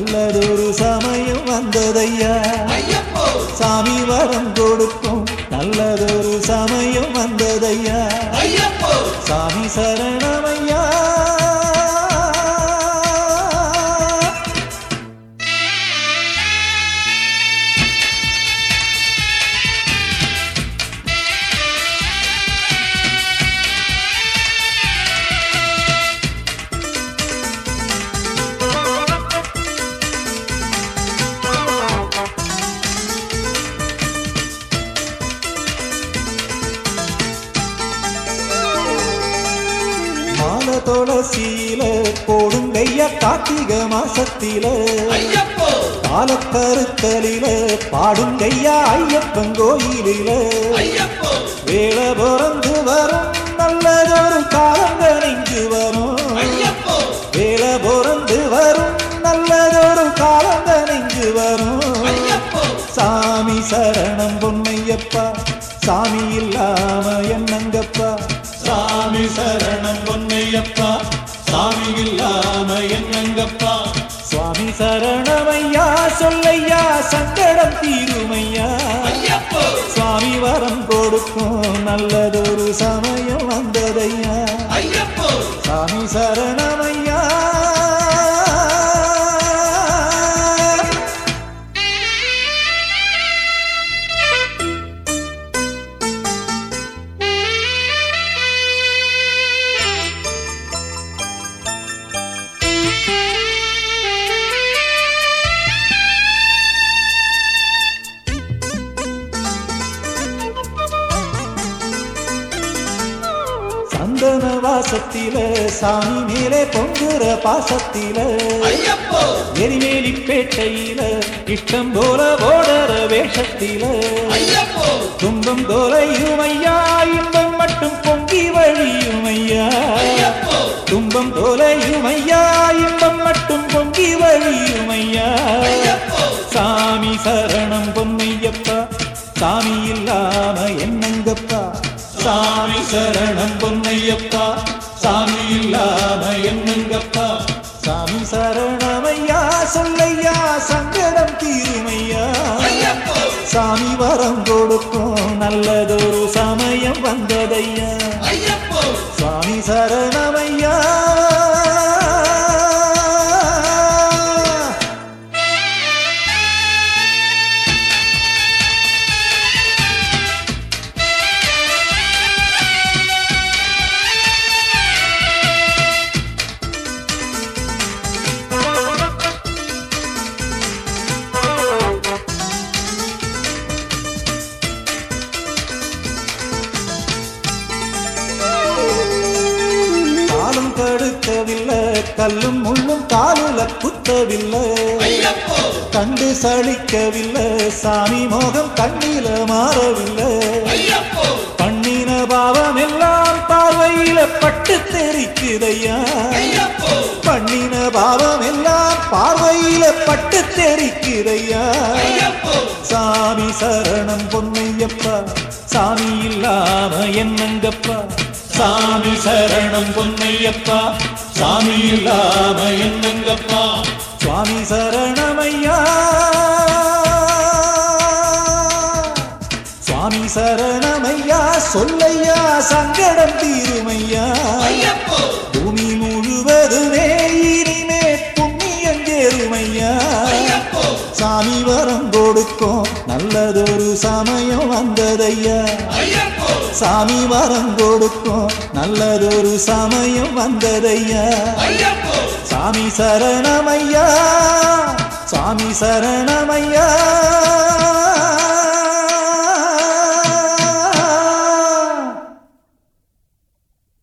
நல்லதொரு சமயம் வந்ததையா? சாமி வரம் கொடுக்கும் நல்லதொரு சமயம் வந்ததையா? சாமி சரணமையா மால துளசியில போடுங்கையா கார்த்திக மாசத்தில. காலக்கருத்தலில பாடுங்கையா ஐயப்பன் கோயிலில. வேலை பிறந்து வரும் நல்லதொரு காலங்கள் இங்கு வரும். வேலை பிறந்து வரும் நல்லதொரு காலங்கள் இங்கு வரும். சாமி சரணம் பொன்னையப்பா சாமி இல்லாம என்னங்கப்பா. சாமி சரணம் பொன்னையப்பா சாமி இல்லாம என்னங்கப்பா சுவாமி சரணமையா சொல்லையா சங்கடம் தீருமையா? சுவாமி வரம் கொடுக்கும் நல்லதொரு சமயம் வந்ததையா? சாமி சரணமையா வாசத்தில சாமி மேலே பொங்குற பாசத்தில. எரிமேலி பேட்டையில இஷ்டம் போல ஓடற வேஷத்தில. துன்பம் தொலையும் ஐயா இன்பம் மட்டும் பொங்கி வழியும் ஐயா. துன்பம் தொலையும் ஐயா இன்பம் மட்டும் பொங்கி வழியும் ஐயா. சாமி சரணம் சரணம் பொன்னையப்பா. சாமி இல்லாம என்னங்கப்பா. சாமி சரணமையா சொல்லையா சங்கடம் தீருமையா. சாமி வரம் கொடுக்கும் நல்லதொரு சமயம் வந்ததையா. சுவாமி சரணமையா தடுக்கவில்லை கல்லும் முள்ளும் காலில் குத்தவில்லை. கண்டு சளிக்கவில்லை சாமி மோகம் கண்ணில மாறவில்லை. பண்ணின பாவம் எல்லாம் பார்வையில பட்டு தெரிக்குதையா? பண்ணின பாவம் எல்லாம் பார்வையில பட்டு தெரிக்குதையா? சாமி சரணம் பொன்னையப்பா சாமி இல்லாம என்னங்கப்பா? சாமி சரணம் பொன்னையப்பா. சாமி இல்லாம என்னங்கப்பா. சுவாமி சரணமையா? சுவாமி சரணமையா? சொல்லையா? சங்கடம் தீருமையா? பூமி முழுவதுமே இனிமே புண்ணியம் சேருமையா சாமி வரம் கொடுக்கும். நல்லதொரு சமயம் வந்ததையா? சாமி வரம் கொடுக்கும். நல்லதொரு சமயம் வந்ததையா? சாமி சரணமையா சாமி சரணமையா